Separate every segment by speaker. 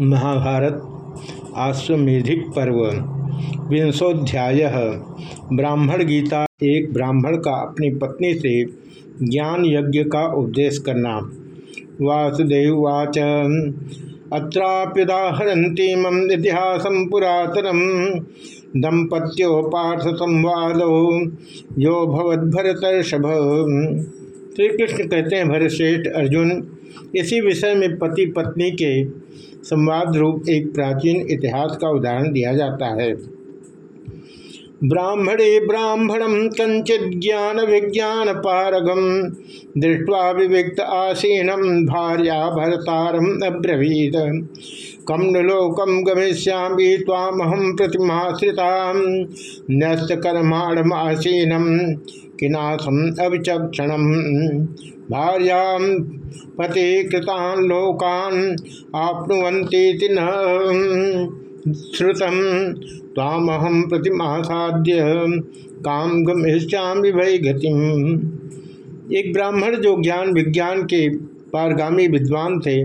Speaker 1: महाभारत आश्वेधिक पर्व। विंशोध्याय। ब्राह्मण गीता एक ब्राह्मण का अपनी पत्नी से ज्ञान यज्ञ का उपदेश करना। वासुदेववाच अत्राप्युदाहरतीम इतिहास पुरातनम दंपत्यो पार्थ संवादो यो भवद्भरतर्षभ। श्री कृष्ण कहते हैं भरश्रेष्ठ अर्जुन इसी विषय में पति पत्नी के संवाद रूप एक प्राचीन इतिहास का उदाहरण दिया जाता है। ब्राह्मणे ब्राह्मणम कंचित ज्ञान विज्ञान पारगम दृष्टवा विविक्त आसीनम भार्या भरतारम अब्रवीत कम लोकम गमिष्यामी तामहम प्रतिमाश्रिता न्यस्त कर्माणम आसीनम किनाथम अविचक्षणम। भार्या पति कृतान लोकान आपनुवंती न श्रुतम तामहम प्रतिमासाद्य काम गमिष्यामी भय गतिम। एक ब्राह्मण जो ज्ञान विज्ञान के पारगामी विद्वान थे,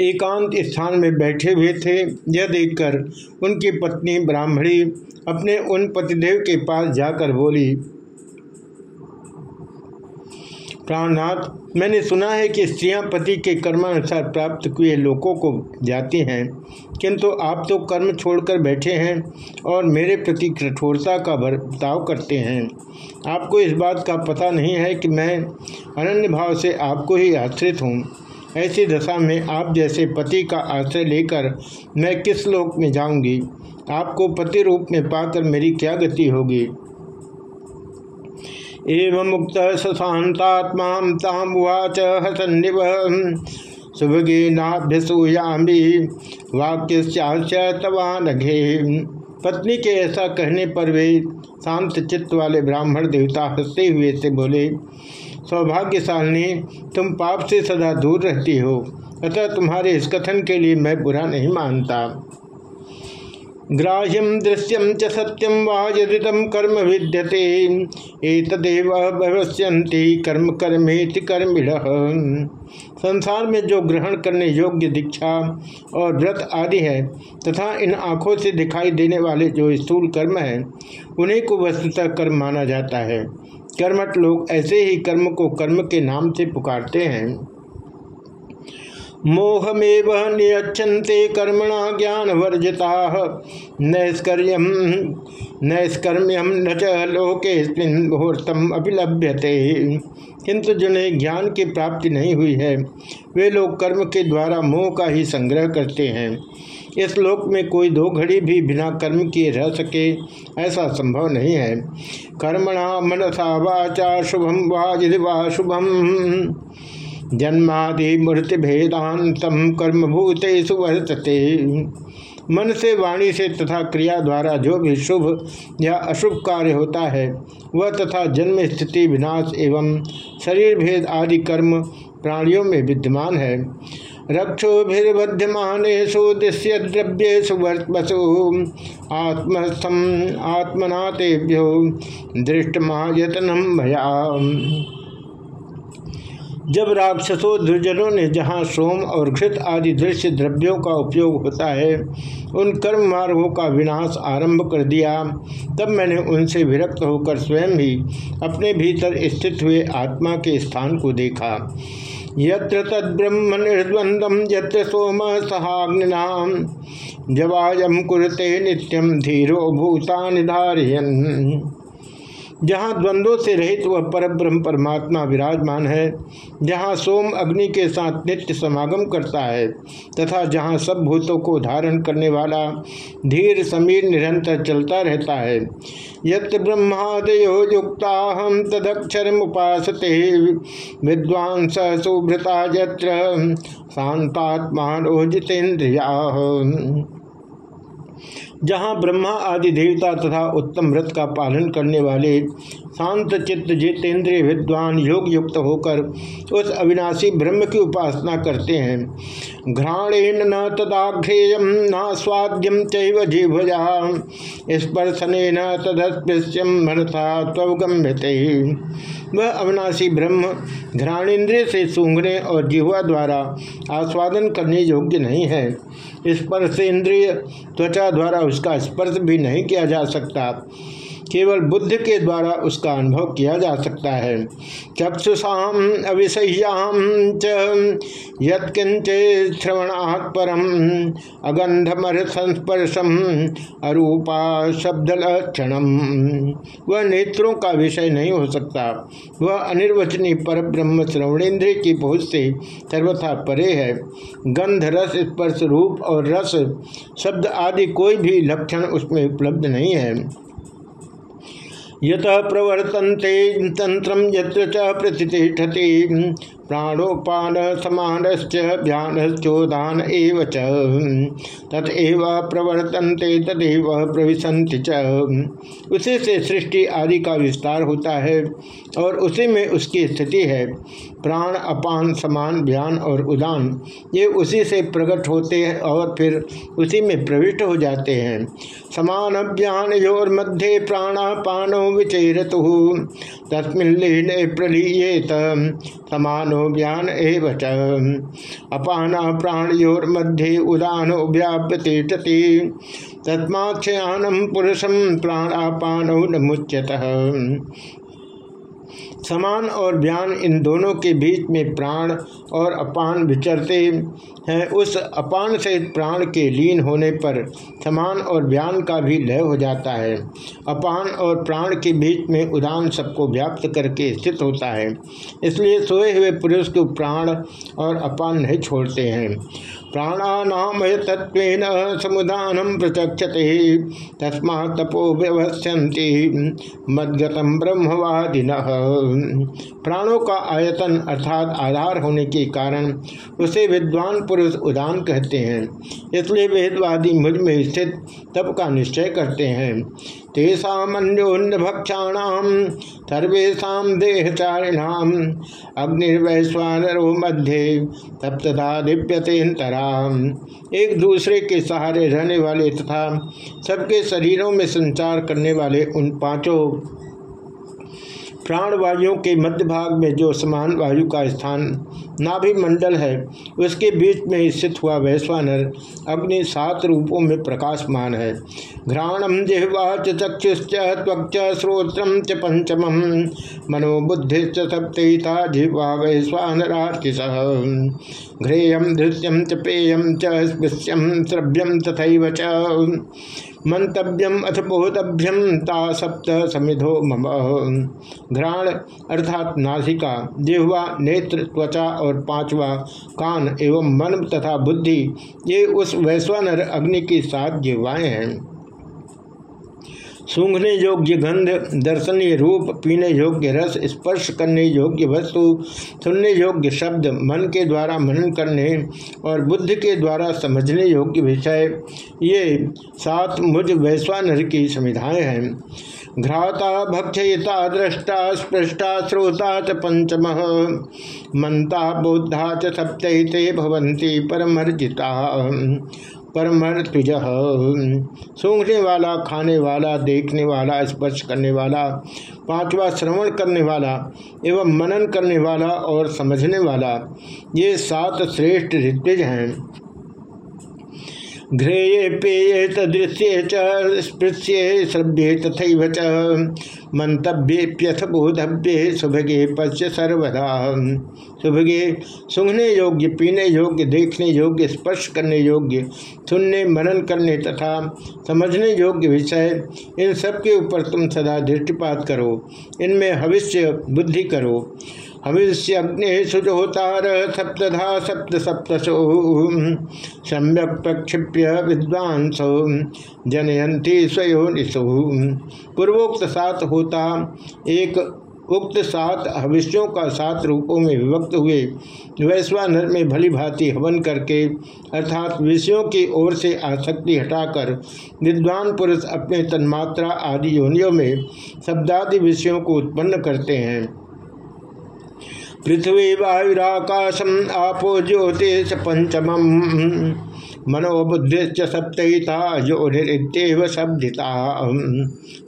Speaker 1: एकांत स्थान में बैठे हुए थे, यह देखकर उनकी पत्नी ब्राह्मणी अपने उन पतिदेव के पास जाकर बोली प्राणनाथ, मैंने सुना है कि स्त्रियाँ पति के कर्मानुसार प्राप्त हुए लोगों को जाती हैं, किंतु आप तो कर्म छोड़कर बैठे हैं और मेरे प्रति कठोरता का बर्ताव करते हैं। आपको इस बात का पता नहीं है कि मैं अनन्य भाव से आपको ही आश्रित हूँ। ऐसी दशा में आप जैसे पति का आश्रय लेकर मैं किस लोक में जाऊँगी? आपको पति रूप में पाकर मेरी क्या गति होगी? एवं मुक्त सशांतात्मा तामुवाच हसन्निव। सुभगेनाभ्यसूयामी वाक्य तवानघे। पत्नी के ऐसा कहने पर वे शांत चित्त वाले ब्राह्मण देवता हँसते हुए से बोले, सौभाग्यशालिनी, तुम पाप से सदा दूर रहती हो, अतः तुम्हारे इस कथन के लिए मैं बुरा नहीं मानता। ग्राह्यम दृश्यम च सत्यम वा कर्म विद्यते। एतदेव भवस्यंति कर्म कर्मेति कर्मिण। संसार में जो ग्रहण करने योग्य दीक्षा और व्रत आदि है, तथा इन आँखों से दिखाई देने वाले जो स्थूल कर्म है, उन्हीं को वस्तुतः कर्म माना जाता है। कर्मठ लोग ऐसे ही कर्म को कर्म के नाम से पुकारते हैं। मोहमेव नियच्छन्ते कर्मणा ज्ञान वर्जिता नैष्कर्यम नैष्कर्म्यम न च लोके मुहूर्तम अभिलभ्यते किंतु जिन्हें ज्ञान की प्राप्ति नहीं हुई है, वे लोग कर्म के द्वारा मोह का ही संग्रह करते हैं। इस लोक में कोई दो घड़ी भी बिना कर्म किए रह सके, ऐसा संभव नहीं है। कर्मणा मनसा वाचा शुभम वा शुभम। जन्मादि मूर्ति भेदांतम कर्मभूतेषु वर्तते। मन से वाणी से तथा क्रिया द्वारा जो भी शुभ या अशुभ कार्य होता है, वह तथा जन्म स्थिति, विनाश एवं शरीर भेद आदि कर्म प्राणियों में विद्यमान है। रक्षो रक्षोभिर्बध्यमानेशु दृश्य द्रव्येशु वसु आत्मस्थम, आत्मनातेभ्यो दृष्टमायतनम भया जब राक्षसों, दुर्जनों ने जहाँ सोम और घृत आदि दृश्य द्रव्यों का उपयोग होता है, उन कर्म मार्गों का विनाश आरंभ कर दिया। तब मैंने उनसे विरक्त होकर स्वयं ही अपने भीतर स्थित हुए आत्मा के स्थान को देखा। यत्र तद्ब्रह्म निर्द्वंदम यत्र सोम सहाग्निनाम जवायम कुरते नित्यम धीरो भूता निधारियन जहाँ द्वंद्वों से रहित वह परब्रह्म परमात्मा विराजमान है, जहाँ सोम अग्नि के साथ नित्य समागम करता है, तथा जहाँ सब भूतों को धारण करने वाला धीर समीर निरंतर चलता रहता है। यत ब्रह्मादयो युक्ता हम तदक्षर उपासते विद्वान सुभृता यत्र शांतात्मा जितेन्द्रिया जहाँ ब्रह्मा आदि देवता तथा उत्तम व्रत का पालन करने वाले शांत चित्त जितेंद्रिय विद्वान योग युक्त होकर उस अविनाशी ब्रह्म की उपासना करते हैं। घ्राणेन न तदाघ्रेय नास्वाद्यम चैव जीभजा स्पर्शन न तदस्पृश्यम मनसा त्वगम्यते वह अविनाशी ब्रह्म घ्राणेन्द्रिय से सूंघने और जिह्वा द्वारा आस्वादन करने योग्य नहीं है। स्पर्श इंद्रिय त्वचा द्वारा उसका स्पर्श भी नहीं किया जा सकता। केवल बुद्ध के द्वारा उसका अनुभव किया जा सकता है। चक्षुषाम अविषय्याम यत्किंचे श्रवणात् परम अगंधमर संस्पर्शम अरूपा शब्द लक्षणम वह नेत्रों का विषय नहीं हो सकता। वह अनिर्वचनीय पर ब्रह्म श्रवणेन्द्रिय की पहुँच से सर्वथा परे है। गंध, रस, स्पर्श रूप और रस, शब्द आदि कोई भी लक्षण उसमें उपलब्ध नहीं है। यत प्रवर्तन्ते तंत्र यत्र प्राणोपान समानश्चानश्चोदान एव ततएव प्रवर्तन्ते, तदेव प्रविशन्ति च। उसी से सृष्टि आदि का विस्तार होता है और उसी में उसकी स्थिति है। प्राण, अपान, समान, ध्यान और उदान, ये उसी से प्रकट होते हैं और फिर उसी में प्रविष्ट हो जाते हैं। समान अभ्यान योर मध्य प्राणापानो विचेरतु। तस्मिन प्रलीयेत। समानो व्यान एवच। अपान प्राणयोर उदान व्याप्यतिष्ठति तस्माक्षयानम पुरुषम प्राणापान मुच्यत। समान और ज्ञान इन दोनों के बीच में प्राण और अपान विचरते हैं। उस अपान से प्राण के लीन होने पर समान और ज्ञान का भी लय हो जाता है। अपान और प्राण के बीच में उदान सबको व्याप्त करके स्थित होता है। इसलिए सोए हुए पुरुष को प्राण और अपान नहीं छोड़ते हैं। प्राणानाम तत्व समुदानम प्रचक्षते तस्मा तपो व्यवस्यंति मदगतम ब्रह्मवादिन। प्राणों का आयतन अर्थात आधार होने के कारण उसे विद्वान पुरुष उदान कहते हैं। इसलिए वेदवादी मुझमें स्थित तप का निश्चय करते हैं। तेषान्योन्भक्षाणाम सर्वेशा देहचारिणाम, अग्निर्वैश्वानरो मध्य तप्तदा दिव्यतेन्तरा एक दूसरे के सहारे रहने वाले तथा सबके शरीरों में संचार करने वाले उन पाँचों प्राणवायुओं के मध्य भाग में जो समान वायु का स्थान नाभि मंडल है, उसके बीच में स्थित हुआ वैश्वानर अग्नि सात रूपों में प्रकाशमान है। घ्राणम जिह्वा चक्षुश्च, त्वक्च श्रोत्रम च पंचम मनोबुद्धि सप्तता जिह्वा वैश्वानरार्तिश घ्रेयम दृश्यम च पेयम च स्पृश्यम श्रव्यम तथा च। मंतव्यम अथ बोधभ्यम ता सप्त समिधो मम। घ्राण अर्थात नासिका, जिह्वा, नेत्र, त्वचा और पांचवा कान एवं मन तथा बुद्धि, ये उस वैश्वानर अग्नि की सात जिह्वाएँ हैं। सूंघने योग्य गंध दर्शनीय रूप, पीने योग्य रस, स्पर्श करने योग्य वस्तु, सुनने योग्य शब्द, मन के द्वारा मनन करने और बुद्धि के द्वारा समझने योग्य विषय, ये सात मुझ वैश्वानर की संविधाएँ हैं। घ्राता भक्षयिता दृष्टा स्पृष्टा श्रोता च पंचम, मंता बुद्धा च सप्तते भवंती परमर्जिता। परमर्तुज सूंघने वाला खाने वाला देखने वाला स्पर्श करने वाला पांचवा श्रवण करने वाला एवं मनन करने वाला और समझने वाला ये सात श्रेष्ठ ऋतज हैं। घ्रेये पेये तदृश्ये च श्रव्ये तथा च। मंतव्येप्यथ बोधव्ये सुभगे पश्य सर्वदा। सुभगे, सुंघने योग्य, पीने योग्य, देखने योग्य, स्पर्श करने योग्य, सुनने, मनन करने तथा समझने योग्य विषय, इन सब के ऊपर तुम सदा दृष्टिपात करो। इनमें भविष्य बुद्धि करो। हविष्यग्नि सुजोतार सप्तधा सप्त सप्तशो सम्यक प्रक्षिप्य विद्वांसो जनयंती स्वयोनिषु पूर्वोक्त सात होता, एक उक्त सात हविष्यों का सात रूपों में विभक्त हुए। वैश्वानर में भली भांति हवन करके, अर्थात विषयों की ओर से आसक्ति हटाकर, विद्वान पुरुष अपने तन्मात्रा आदि योनियों में शब्दादि विषयों को उत्पन्न करते हैं। पृथ्वी वायुराकाशम आपो ज्योतिष पंचम मनोबुद्धि सप्तहिता जो नित्य शब्दिता।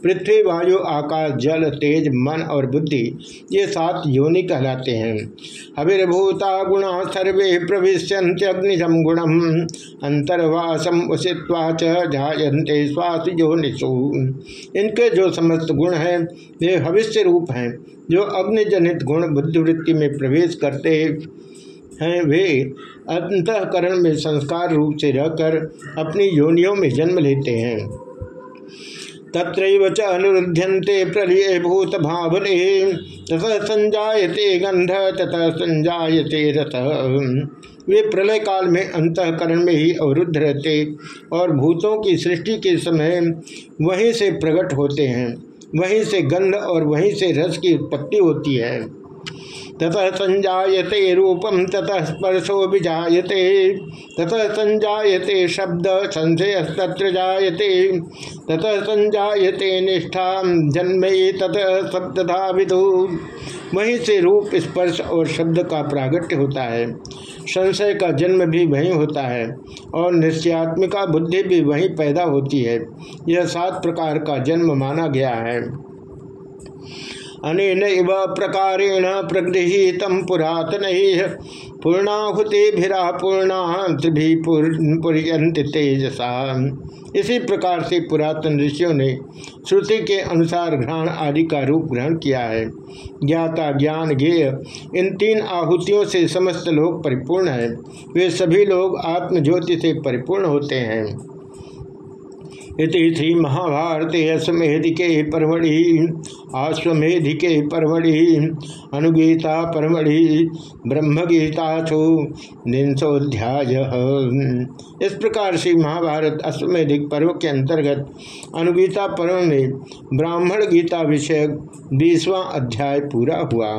Speaker 1: पृथ्वी वायु आकाश, जल, तेज, मन और बुद्धि, ये सात योनि कहलाते हैं। अभिर्भूता गुणा सर्वे प्रविश्यंत अग्निशम गुणम अंतर्वासम उषित्वा जायन्ते श्वास योनिषु। इनके जो समस्त गुण हैं, वे भविष्य रूप हैं, जो अग्निजनित गुण बुद्धिवृत्ति में प्रवेश करते हैं, वे अंतकरण में संस्कार रूप से रहकर अपनी योनियों में जन्म लेते हैं। तत्र च अनुरुध्यंते प्रलय भूत भावने तथा संजायते गंध तथा संजायते रथ। वे प्रलय काल में अंतकरण में ही अवरुद्ध रहते और भूतों की सृष्टि के समय वहीं से प्रकट होते हैं, वहीं से गंध और वहीं से रस की उत्पत्ति होती है। ततः संजायते रूपम ततः स्पर्शो विजायते ततः संजायते शब्द संशय तत्र जायते। ततः संजायते निष्ठा जन्मे ततः शब्दधा विदु वहीं से रूप, स्पर्श और शब्द का प्रागट्य होता है। संशय का जन्म भी वहीं होता है और निश्चयात्मिका बुद्धि भी वहीं पैदा होती है। यह सात प्रकार का जन्म माना गया है। अनेन इव प्रकारेण प्रगृहीत पुरातन पूर्णाहुतिभिरा पूर्णा तेजसा। इसी प्रकार से पुरातन ऋषियों ने श्रुति के अनुसार घ्राण आदि का रूप ग्रहण किया है। ज्ञाता ज्ञान ज्ञेय, इन तीन आहुतियों से समस्त लोग परिपूर्ण है। वे सभी लोग आत्मज्योति से परिपूर्ण होते हैं। इति श्री महाभारत अश्वमेधिके परमढ़ि। आश्वेधिके परमढ़ि, अनुगीता परमढ़ि ब्रह्मगीताथो निंसोध्याय इस प्रकार से महाभारत अश्वमेधिक पर्व के अंतर्गत अनुगीता पर्व में ब्राह्मण गीता विषयक बीसवां अध्याय पूरा हुआ।